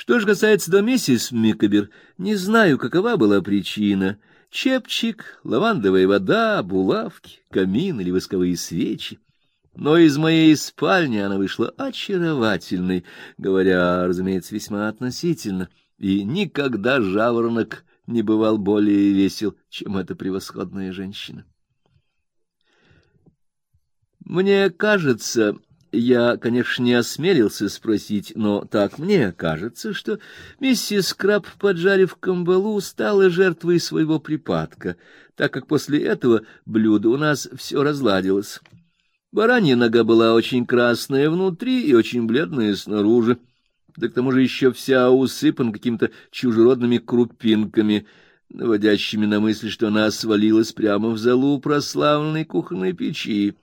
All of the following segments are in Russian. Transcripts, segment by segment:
Что же касается до миссис Микобер, не знаю, какова была причина. Чепчик, лавандовая вода, булавки, камин или восковые свечи. Но из моей спальни она вышла очаровательной, говоря, разумеется, весьма относительно, и никогда жаворонок не бывал более весел, чем эта превосходная женщина. Мне кажется, я, конечно, не осмелился спросить, но так мне кажется, что миссис Краб, поджарив камбалу, стала жертвой своего припадка, так как после этого блюда у нас все разладилось. Баранья нога была очень красная внутри и очень бледная снаружи, да к тому же еще вся усыпана какими-то чужеродными крупинками, наводящими на мысль, что она свалилась прямо в залу прославленной кухонной печи.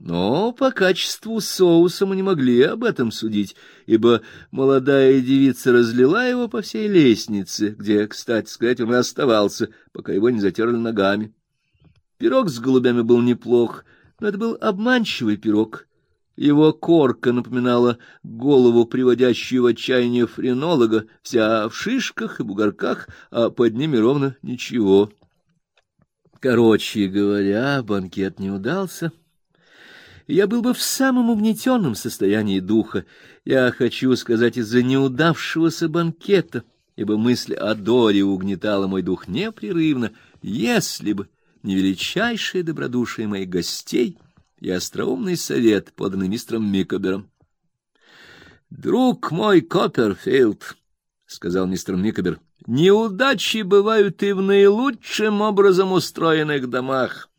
Но по качеству соуса мы не могли об этом судить, ибо молодая девица разлила его по всей лестнице, где, кстати сказать, он и оставался, пока его не затерли ногами. Пирог с голубями был неплох, но это был обманчивый пирог. Его корка напоминала голову приводящую в отчаяние френолога, вся в шишках и бугорках, а под ними ровно ничего. Короче говоря, банкет не удался я был бы в самом угнетенном состоянии духа. Я хочу сказать из-за неудавшегося банкета, ибо мысль о Доре угнетала мой дух непрерывно, если бы не величайшее добродушие моих гостей и остроумный совет, поданный мистером Микобером. «Друг мой Копперфилд», — сказал мистер Микобер, — «неудачи бывают и в наилучшим образом устроенных домах»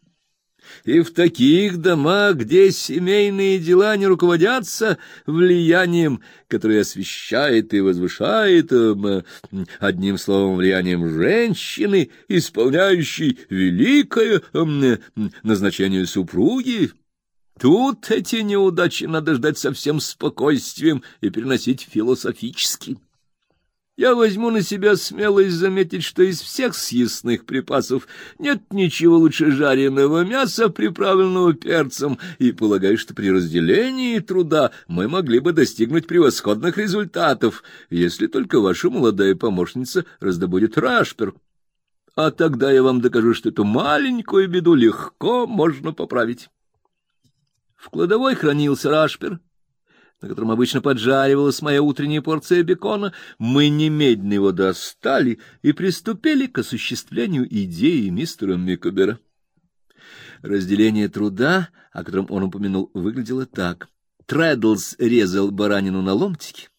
и в таких домах, где семейные дела не руководятся влиянием, которое освещает и возвышает, эм, одним словом, влиянием женщины, исполняющей великое эм, назначение супруги, Тут эти неудачи надо ждать со всем спокойствием и переносить философически. Я возьму на себя смелость заметить, что из всех съестных припасов нет ничего лучше жареного мяса, приправленного перцем, и полагаю, что при разделении труда мы могли бы достигнуть превосходных результатов, если только ваша молодая помощница раздобудет рашпер. А тогда я вам докажу, что эту маленькую беду легко можно поправить. В кладовой хранился рашпер — на котором обычно поджаривалась моя утренняя порция бекона, мы немедленно его достали и приступили к осуществлению идеи мистера Микобера. Разделение труда, о котором он упомянул, выглядело так. Трэддлс резал баранину на ломтики.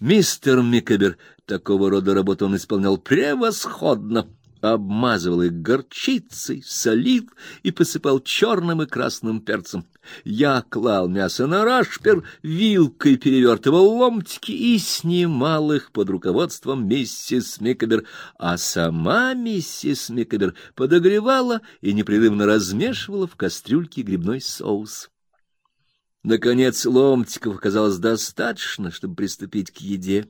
Мистер Микобер такого рода работу он исполнял превосходно — обмазывал их горчицей, солил и посыпал черным и красным перцем. Я клал мясо на рашпер, вилкой перевертывал ломтики и снимал их под руководством миссис Микобер, а сама миссис Микобер подогревала и непрерывно размешивала в кастрюльке грибной соус. Наконец ломтиков оказалось достаточно, чтобы приступить к еде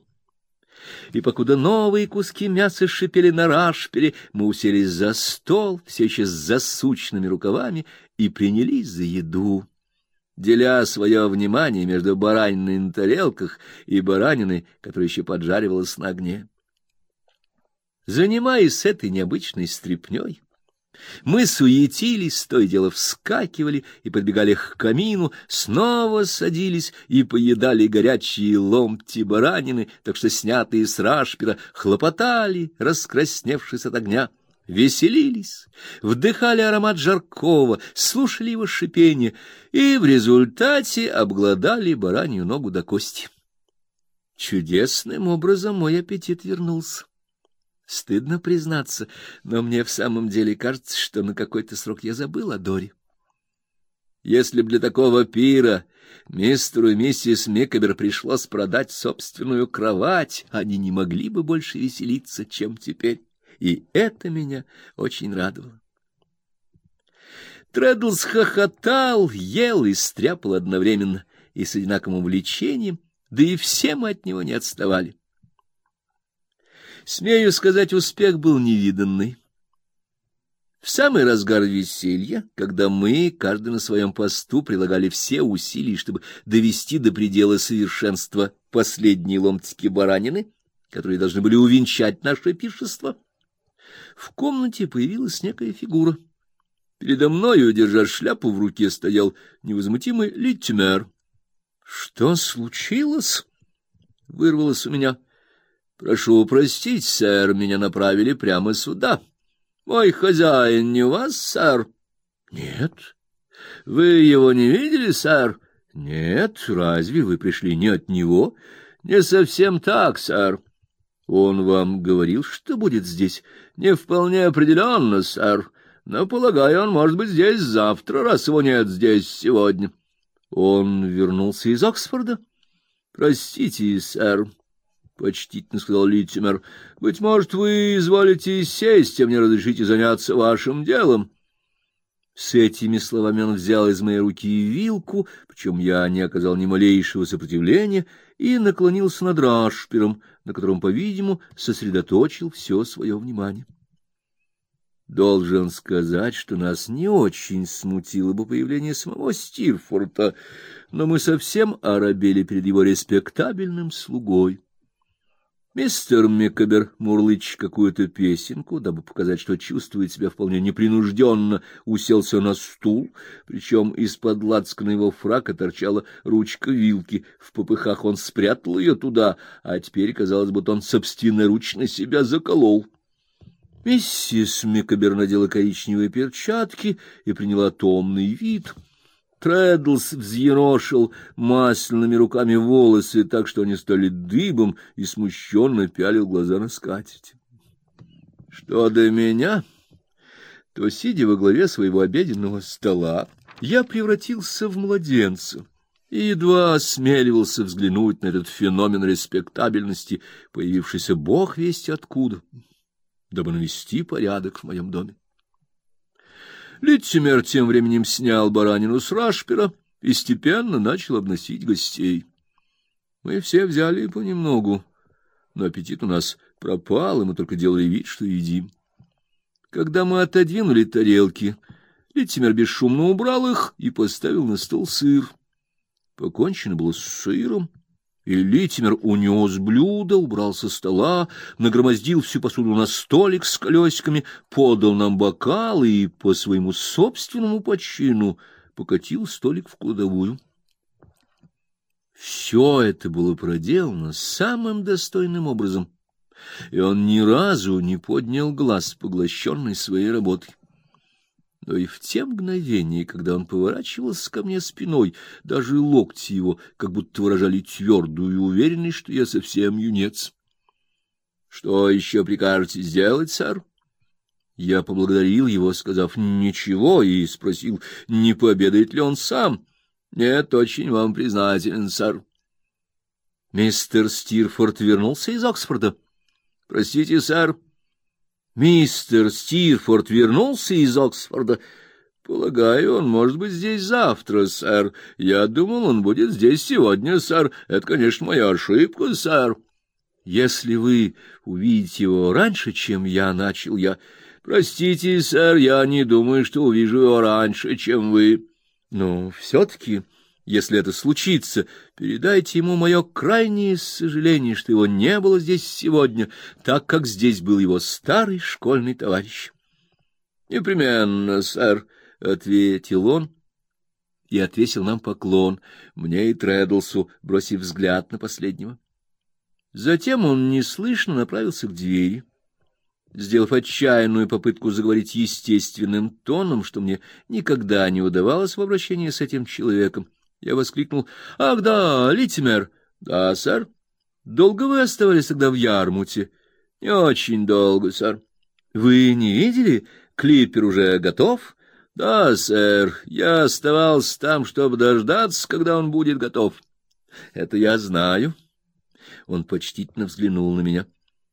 и покуда новые куски мяса шипели на рашпере, мы уселись за стол, все еще с засученными рукавами, и принялись за еду, деля свое внимание между бараниной на тарелках и бараниной, которая еще поджаривалась на огне. Занимаясь этой необычной стряпнёй, мы суетились, то и дело вскакивали и подбегали к камину, снова садились и поедали горячие ломти баранины, так что снятые с рашпера, хлопотали, раскрасневшись от огня веселились, вдыхали аромат жаркого, слушали его шипение и в результате обглодали баранью ногу до кости. Чудесным образом мой аппетит вернулся. Стыдно признаться, но мне в самом деле кажется, что на какой-то срок я забыл о Доре. Если б для такого пира мистеру и миссис Микобер пришлось продать собственную кровать, они не могли бы больше веселиться, чем теперь, и это меня очень радовало. Трэддлс хохотал, ел и стряпал одновременно и с одинаковым увлечением, да и все мы от него не отставали. Смею сказать, успех был невиданный. В самый разгар веселья, когда мы, каждый на своем посту, прилагали все усилия, чтобы довести до предела совершенства последние ломтики баранины, которые должны были увенчать наше пиршество. В комнате появилась некая фигура. Передо мною, держа шляпу в руке, стоял невозмутимый Литтимер. — Что случилось? — вырвалось у меня. — Прошу простить, сэр, меня направили прямо сюда. — Мой хозяин не у вас, сэр? — Нет. — Вы его не видели, сэр? — Нет. Разве вы пришли не от него? — Не совсем так, сэр. — Он вам говорил, что будет здесь? — Не вполне определенно, сэр. Но, полагаю, он может быть здесь завтра, раз его нет здесь сегодня. — Он вернулся из Оксфорда? — Простите, сэр. — почтительно сказал Литтимер. — Быть может, вы изволите сесть, а мне разрешите заняться вашим делом. С этими словами он взял из моей руки вилку, причем я не оказал ни малейшего сопротивления, и наклонился над рашпером, на котором, по-видимому, сосредоточил все свое внимание. Должен сказать, что нас не очень смутило бы появление самого Стирфорта, но мы совсем оробели перед его респектабельным слугой. Мистер Микобер мурлыч какую-то песенку, дабы показать, что чувствует себя вполне непринужденно, уселся на стул, причем из-под лацкана его фрака торчала ручка вилки. В попыхах он спрятал ее туда, а теперь казалось, будто он собственноручно себя заколол. Миссис Микобер надела коричневые перчатки и приняла томный вид — Трэддлс взъерошил масляными руками волосы так, что они стали дыбом, и смущенно пялил глаза на скатерть. Что до меня, то, сидя во главе своего обеденного стола, я превратился в младенца и едва осмеливался взглянуть на этот феномен респектабельности, появившийся бог весть откуда, дабы навести порядок в моем доме. Литцимер тем временем снял баранину с рашпера и степенно начал обносить гостей. Мы все взяли понемногу, но аппетит у нас пропал, и мы только делали вид, что едим. Когда мы отодвинули тарелки, Литцимер бесшумно убрал их и поставил на стол сыр. Покончено было с сыром, и Литимер унес блюдо, убрал со стола, нагромоздил всю посуду на столик с колесиками, подал нам бокалы и по своему собственному почину покатил столик в кладовую. Все это было проделано самым достойным образом, и он ни разу не поднял глаз, поглощенный своей работой но и в те мгновения, когда он поворачивался ко мне спиной, даже локти его как будто выражали твердую уверенность, что я совсем юнец. — Что еще прикажете сделать, сэр? Я поблагодарил его, сказав «ничего», и спросил, не пообедает ли он сам. — Нет, очень вам признателен, сэр. Мистер Стирфорд вернулся из Оксфорда. — Простите, сэр. — Мистер Стирфорд вернулся из Оксфорда. Полагаю, он может быть здесь завтра, сэр. Я думал, он будет здесь сегодня, сэр. Это, конечно, моя ошибка, сэр. Если вы увидите его раньше, чем я начал, я... Простите, сэр, я не думаю, что увижу его раньше, чем вы. Но все-таки... Если это случится, передайте ему мое крайнее сожаление, что его не было здесь сегодня, так как здесь был его старый школьный товарищ. — Непременно, сэр, — ответил он и отвесил нам поклон, мне и Трэддлсу, бросив взгляд на последнего. Затем он неслышно направился к двери. Сделав отчаянную попытку заговорить естественным тоном, что мне никогда не удавалось в обращении с этим человеком, — я воскликнул. — Ах, да, Литимер. — Да, сэр. — Долго вы оставались тогда в Ярмуте? — Не очень долго, сэр. — Вы не видели? Клипер уже готов? — Да, сэр. Я оставался там, чтобы дождаться, когда он будет готов. — Это я знаю. Он почтительно взглянул на меня.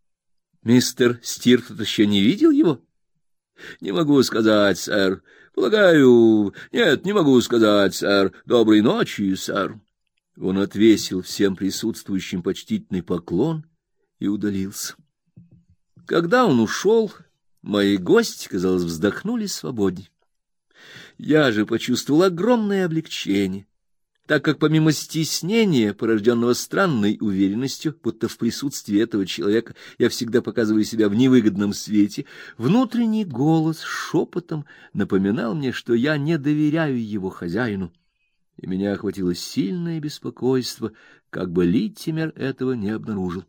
— Мистер Стирфорд еще не видел его? — Не могу сказать, сэр. Полагаю, нет, не могу сказать, сэр. Доброй ночи, сэр. Он отвесил всем присутствующим почтительный поклон и удалился. Когда он ушел, мои гости, казалось, вздохнули свободней. Я же почувствовал огромное облегчение так как помимо стеснения, порожденного странной уверенностью, будто в присутствии этого человека я всегда показываю себя в невыгодном свете, внутренний голос шепотом напоминал мне, что я не доверяю его хозяину, и меня охватило сильное беспокойство, как бы Литтимер этого не обнаружил.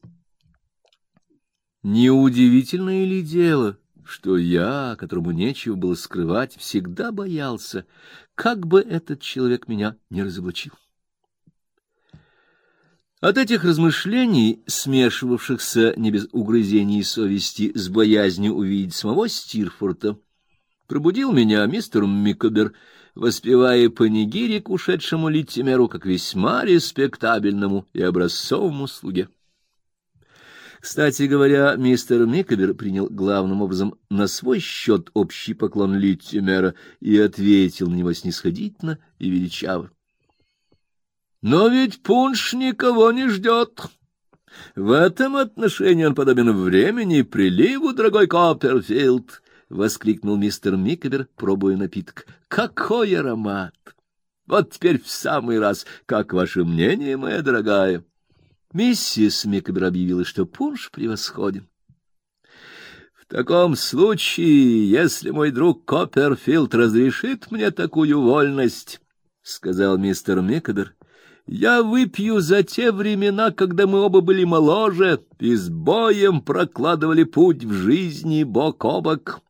Неудивительное ли дело, что я, которому нечего было скрывать, всегда боялся, как бы этот человек меня не разоблачил. От этих размышлений, смешивавшихся не без угрызений совести с боязнью увидеть самого Стирфорта, пробудил меня мистер Микобер, воспевая панигирик ушедшему Литтимеру как весьма респектабельному и образцовому слуге. Кстати говоря, мистер Микобер принял главным образом на свой счет общий поклон Литтимера и ответил на него снисходительно и величаво. Но ведь пунш никого не ждет. В этом отношении он подобен времени приливу, дорогой Копперфилд, — воскликнул мистер Микобер, пробуя напиток. — Какой аромат! Вот теперь в самый раз. Как ваше мнение, моя дорогая? Миссис Микобер объявила, что пунш превосходен. В таком случае, если мой друг Копперфилд разрешит мне такую вольность, — сказал мистер Микобер, я выпью за те времена, когда мы оба были моложе и с боем прокладывали путь в жизни бок о бок.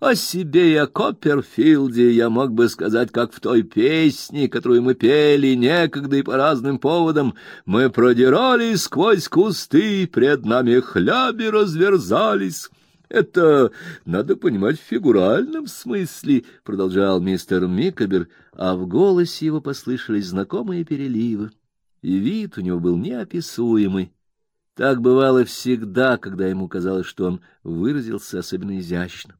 О себе и о Копперфилде я мог бы сказать, как в той песне, которую мы пели некогда и по разным поводам. Мы продирались сквозь кусты, пред нами хляби разверзались. Это надо понимать в фигуральном смысле, продолжал мистер Микобер, а в голосе его послышались знакомые переливы, и вид у него был неописуемый. Так бывало всегда, когда ему казалось, что он выразился особенно изящно.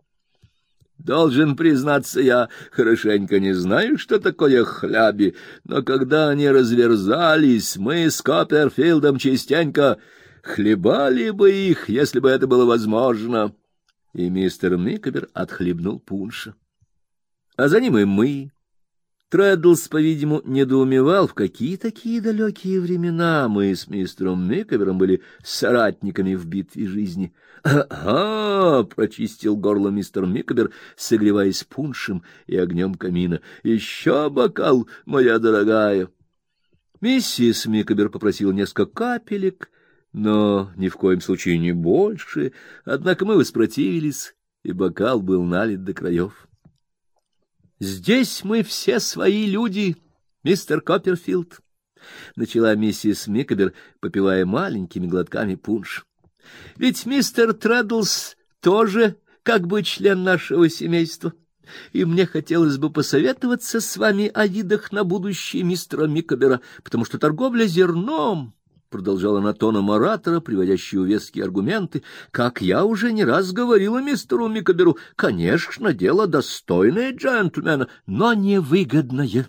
Должен признаться, я хорошенько не знаю, что такое хляби, но когда они разверзались, мы с Копперфилдом частенько хлебали бы их, если бы это было возможно и мистер Микобер отхлебнул пунша. А за ним и мы. Треддлс, по-видимому, недоумевал, в какие такие далекие времена мы с мистером Микобером были соратниками в битве жизни. «Ага!» — прочистил горло мистер Микобер, согреваясь пуншем и огнем камина. «Еще бокал, моя дорогая!» Миссис Микобер попросила несколько капелек, но ни в коем случае не больше. Однако мы воспротивились, и бокал был налит до краев. Здесь мы все свои люди, мистер Копперфилд, начала миссис Микобер, попивая маленькими глотками пунш. Ведь мистер Треддлс тоже как бы член нашего семейства. И мне хотелось бы посоветоваться с вами о видах на будущее мистера Микобера, потому что торговля зерном продолжала она тоном оратора, приводящего веские аргументы, как я уже не раз говорила мистеру Микоберу, конечно, дело достойное джентльмена, но невыгодное.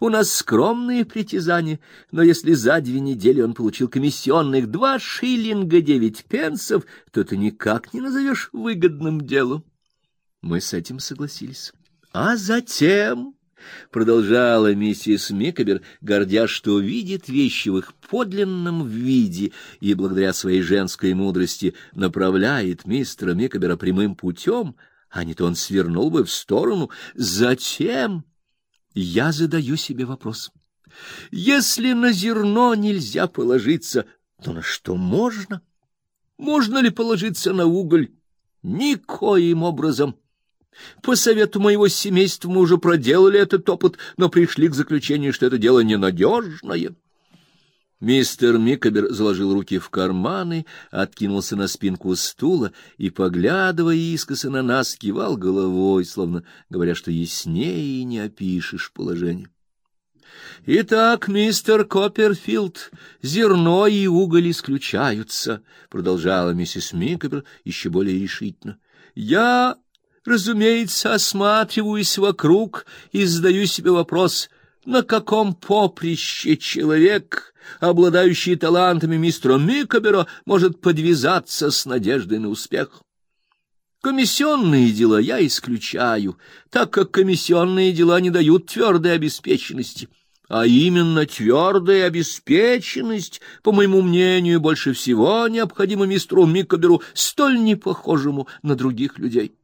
У нас скромные притязания, но если за две недели он получил комиссионных два шиллинга девять пенсов, то это никак не назовешь выгодным делом. Мы с этим согласились. А затем продолжала миссис Микобер, гордя, что видит вещи в их подлинном виде и благодаря своей женской мудрости направляет мистера Микобера прямым путем, а не то он свернул бы в сторону. Затем я задаю себе вопрос: если на зерно нельзя положиться, то на что можно? Можно ли положиться на уголь? Никоим образом. По совету моего семейства мы уже проделали этот опыт, но пришли к заключению, что это дело ненадежное. Мистер Микобер заложил руки в карманы, откинулся на спинку стула и, поглядывая искоса на нас, кивал головой, словно говоря, что яснее не опишешь положение. Итак, мистер Копперфилд, зерно и уголь исключаются, продолжала миссис Микобер еще более решительно. Я Разумеется, осматриваюсь вокруг и задаю себе вопрос, на каком поприще человек, обладающий талантами мистера Микобера, может подвязаться с надеждой на успех. Комиссионные дела я исключаю, так как комиссионные дела не дают твердой обеспеченности. а именно твердая обеспеченность, по моему мнению, больше всего необходима мистеру Микоберу, столь непохожему на других людей.